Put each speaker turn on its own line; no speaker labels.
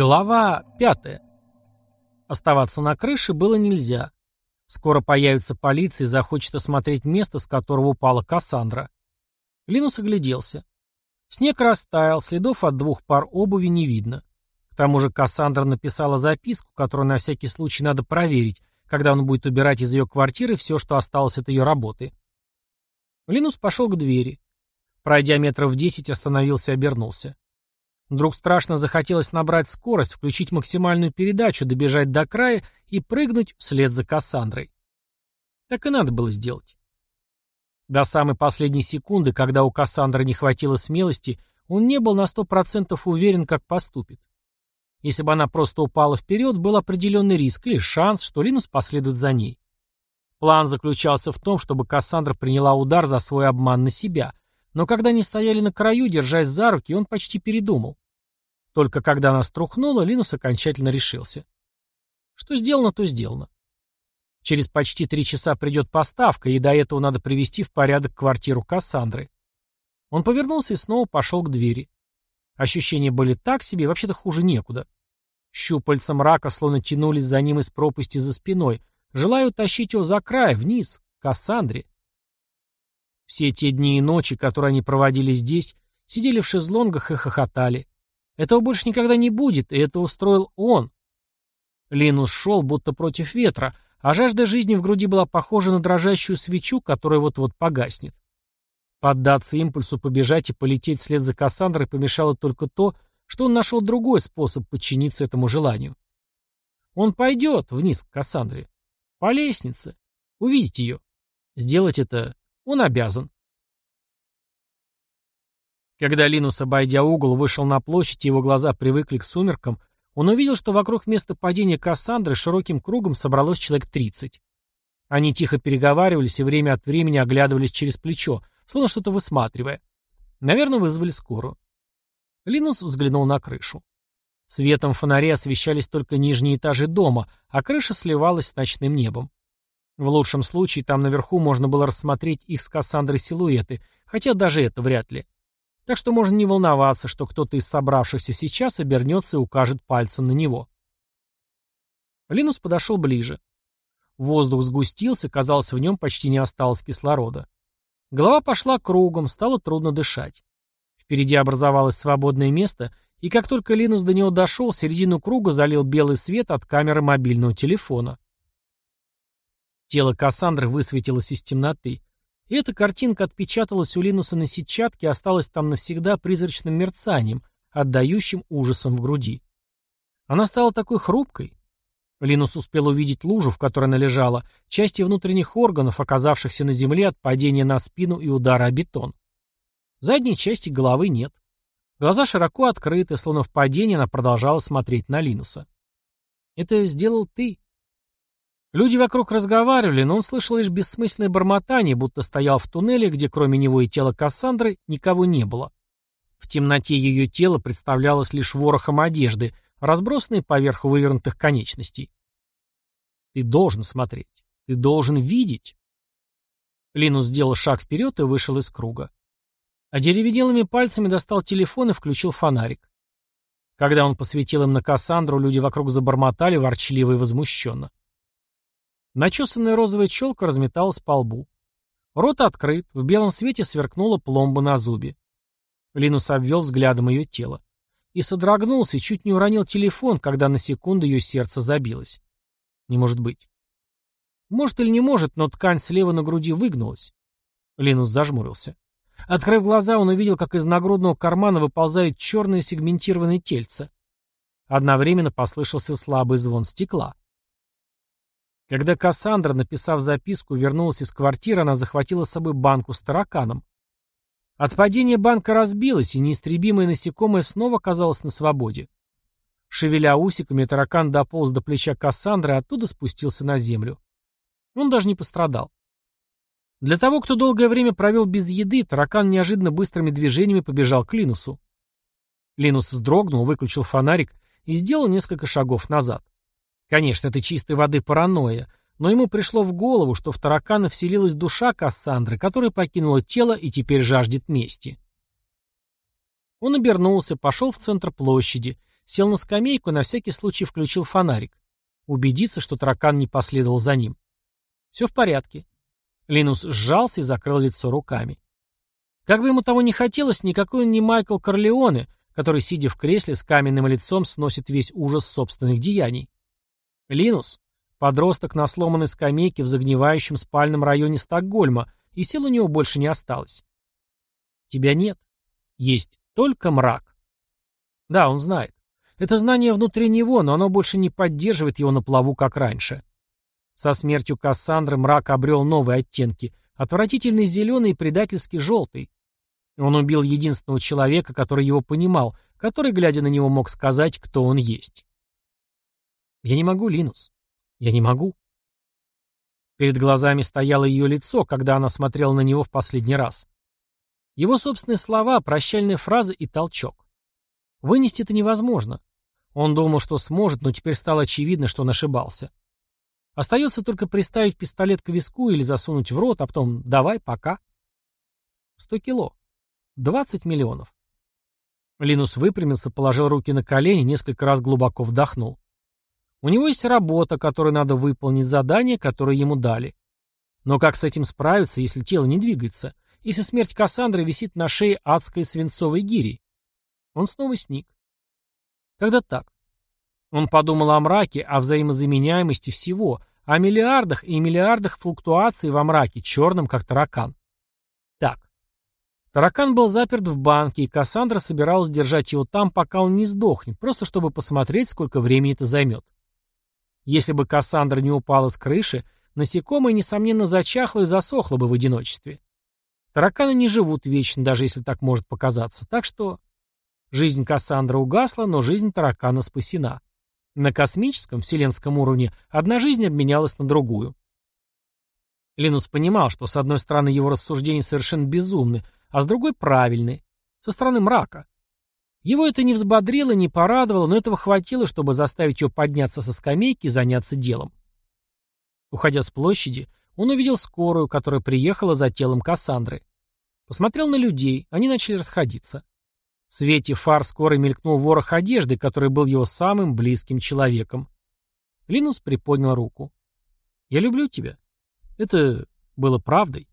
Глава пятая. Оставаться на крыше было нельзя. Скоро появится полиция и захочет осмотреть место, с которого упала Кассандра. Линус огляделся. Снег растаял, следов от двух пар обуви не видно. К тому же Кассандра написала записку, которую на всякий случай надо проверить, когда он будет убирать из ее квартиры все, что осталось от ее работы. Линус пошел к двери. Пройдя метров десять, остановился и обернулся. Вдруг страшно захотелось набрать скорость, включить максимальную передачу, добежать до края и прыгнуть вслед за Кассандрой. Так и надо было сделать. До самой последней секунды, когда у Кассандры не хватило смелости, он не был на сто процентов уверен, как поступит. Если бы она просто упала вперед, был определенный риск или шанс, что Линус последует за ней. План заключался в том, чтобы Кассандра приняла удар за свой обман на себя, но когда они стояли на краю, держась за руки, он почти передумал. Только когда она струхнула, Линус окончательно решился. Что сделано, то сделано. Через почти три часа придет поставка, и до этого надо привести в порядок квартиру Кассандры. Он повернулся и снова пошел к двери. Ощущения были так себе, вообще-то хуже некуда. Щупальца мрака словно тянулись за ним из пропасти за спиной, желая утащить его за край, вниз, к Кассандре. Все те дни и ночи, которые они проводили здесь, сидели в шезлонгах и хохотали. Этого больше никогда не будет, и это устроил он. Линус шел, будто против ветра, а жажда жизни в груди была похожа на дрожащую свечу, которая вот-вот погаснет. Поддаться импульсу побежать и полететь вслед за Кассандрой помешало только то, что он нашел другой способ подчиниться этому желанию. Он пойдет вниз к Кассандре. По лестнице. Увидеть ее. Сделать это он обязан. Когда Линус, обойдя угол, вышел на площадь, его глаза привыкли к сумеркам, он увидел, что вокруг места падения Кассандры широким кругом собралось человек 30. Они тихо переговаривались и время от времени оглядывались через плечо, словно что-то высматривая. Наверное, вызвали скорую. Линус взглянул на крышу. Светом фонарей освещались только нижние этажи дома, а крыша сливалась с ночным небом. В лучшем случае там наверху можно было рассмотреть их с Кассандрой силуэты, хотя даже это вряд ли. Так что можно не волноваться, что кто-то из собравшихся сейчас обернется и укажет пальцем на него. Линус подошел ближе. Воздух сгустился, казалось, в нем почти не осталось кислорода. Голова пошла кругом, стало трудно дышать. Впереди образовалось свободное место, и как только Линус до него дошел, середину круга залил белый свет от камеры мобильного телефона. Тело Кассандры высветилось из темноты. И эта картинка отпечаталась у Линуса на сетчатке и осталась там навсегда призрачным мерцанием, отдающим ужасом в груди. Она стала такой хрупкой. Линус успел увидеть лужу, в которой она лежала, части внутренних органов, оказавшихся на земле от падения на спину и удара о бетон. Задней части головы нет. Глаза широко открыты, словно в падении она продолжала смотреть на Линуса. «Это сделал ты», Люди вокруг разговаривали, но он слышал лишь бессмысленное бормотание, будто стоял в туннеле, где кроме него и тела Кассандры никого не было. В темноте ее тело представлялось лишь ворохом одежды, разбросанной поверх вывернутых конечностей. Ты должен смотреть. Ты должен видеть. Линус сделал шаг вперед и вышел из круга. А деревенелыми пальцами достал телефон и включил фонарик. Когда он посветил им на Кассандру, люди вокруг забормотали ворчливо и возмущенно. Начесанная розовая челка разметалась по лбу. Рот открыт, в белом свете сверкнула пломба на зубе. Линус обвел взглядом ее тело. И содрогнулся, и чуть не уронил телефон, когда на секунду ее сердце забилось. Не может быть. Может или не может, но ткань слева на груди выгнулась. Линус зажмурился. Открыв глаза, он увидел, как из нагрудного кармана выползает черное сегментированное тельце. Одновременно послышался слабый звон стекла. Когда Кассандра, написав записку, вернулась из квартиры, она захватила с собой банку с тараканом. От падения банка разбилась, и неистребимое насекомое снова оказалось на свободе. Шевеля усиками, таракан дополз до плеча Кассандры, а оттуда спустился на землю. Он даже не пострадал. Для того, кто долгое время провел без еды, таракан неожиданно быстрыми движениями побежал к Линусу. Линус вздрогнул, выключил фонарик и сделал несколько шагов назад. Конечно, это чистой воды паранойя, но ему пришло в голову, что в таракана вселилась душа Кассандры, которая покинула тело и теперь жаждет мести. Он обернулся, пошел в центр площади, сел на скамейку и на всякий случай включил фонарик. Убедиться, что таракан не последовал за ним. Все в порядке. Линус сжался и закрыл лицо руками. Как бы ему того не хотелось, никакой он не Майкл Корлеоне, который, сидя в кресле с каменным лицом, сносит весь ужас собственных деяний. Линус — подросток на сломанной скамейке в загнивающем спальном районе Стокгольма, и сил у него больше не осталось. Тебя нет. Есть только мрак. Да, он знает. Это знание внутри него, но оно больше не поддерживает его на плаву, как раньше. Со смертью Кассандры мрак обрел новые оттенки, отвратительный зеленый и предательски желтый. Он убил единственного человека, который его понимал, который, глядя на него, мог сказать, кто он есть. «Я не могу, Линус. Я не могу». Перед глазами стояло ее лицо, когда она смотрела на него в последний раз. Его собственные слова, прощальные фразы и толчок. Вынести это невозможно. Он думал, что сможет, но теперь стало очевидно, что он ошибался. Остается только приставить пистолет к виску или засунуть в рот, а потом «давай, пока». Сто кило. Двадцать миллионов. Линус выпрямился, положил руки на колени, несколько раз глубоко вдохнул. У него есть работа, которую надо выполнить, задание, которое ему дали. Но как с этим справиться, если тело не двигается? Если смерть Кассандры висит на шее адской свинцовой гири? Он снова сник. Когда так? Он подумал о мраке, о взаимозаменяемости всего, о миллиардах и миллиардах флуктуаций во мраке, черном, как таракан. Так. Таракан был заперт в банке, и Кассандра собиралась держать его там, пока он не сдохнет, просто чтобы посмотреть, сколько времени это займет. Если бы Кассандра не упала с крыши, насекомое, несомненно, зачахло и засохло бы в одиночестве. Тараканы не живут вечно, даже если так может показаться. Так что жизнь Кассандры угасла, но жизнь таракана спасена. На космическом, вселенском уровне одна жизнь обменялась на другую. Линус понимал, что с одной стороны его рассуждения совершенно безумны, а с другой правильны. Со стороны мрака. Его это не взбодрило, не порадовало, но этого хватило, чтобы заставить его подняться со скамейки и заняться делом. Уходя с площади, он увидел скорую, которая приехала за телом Кассандры. Посмотрел на людей, они начали расходиться. В свете фар скорой мелькнул ворох одежды, который был его самым близким человеком. Линус приподнял руку. «Я люблю тебя». Это было правдой.